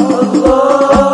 Allah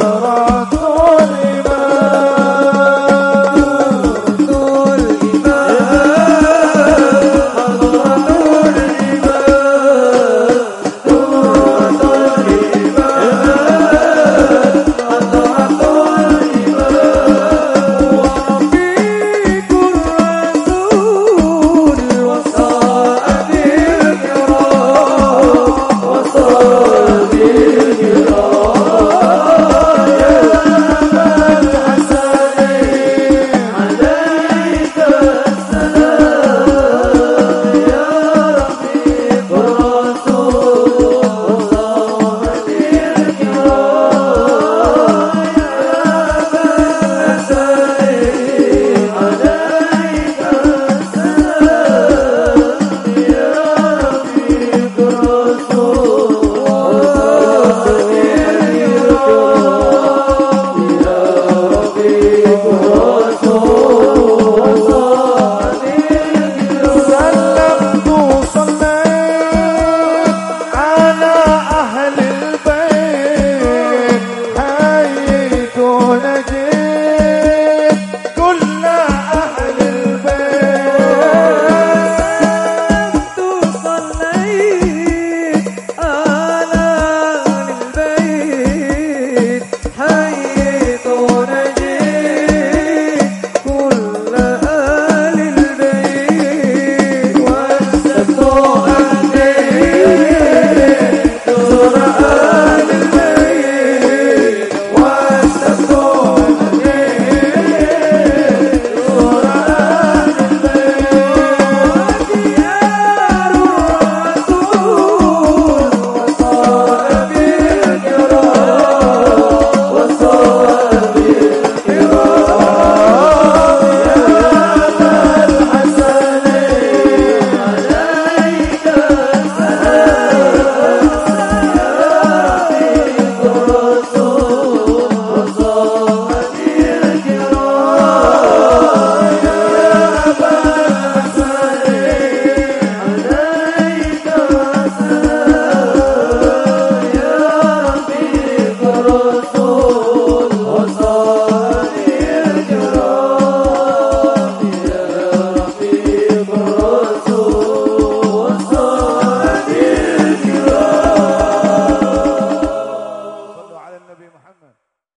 أسرار oh.